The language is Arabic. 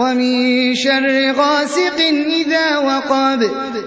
ومن شر غاسق إذا وقب.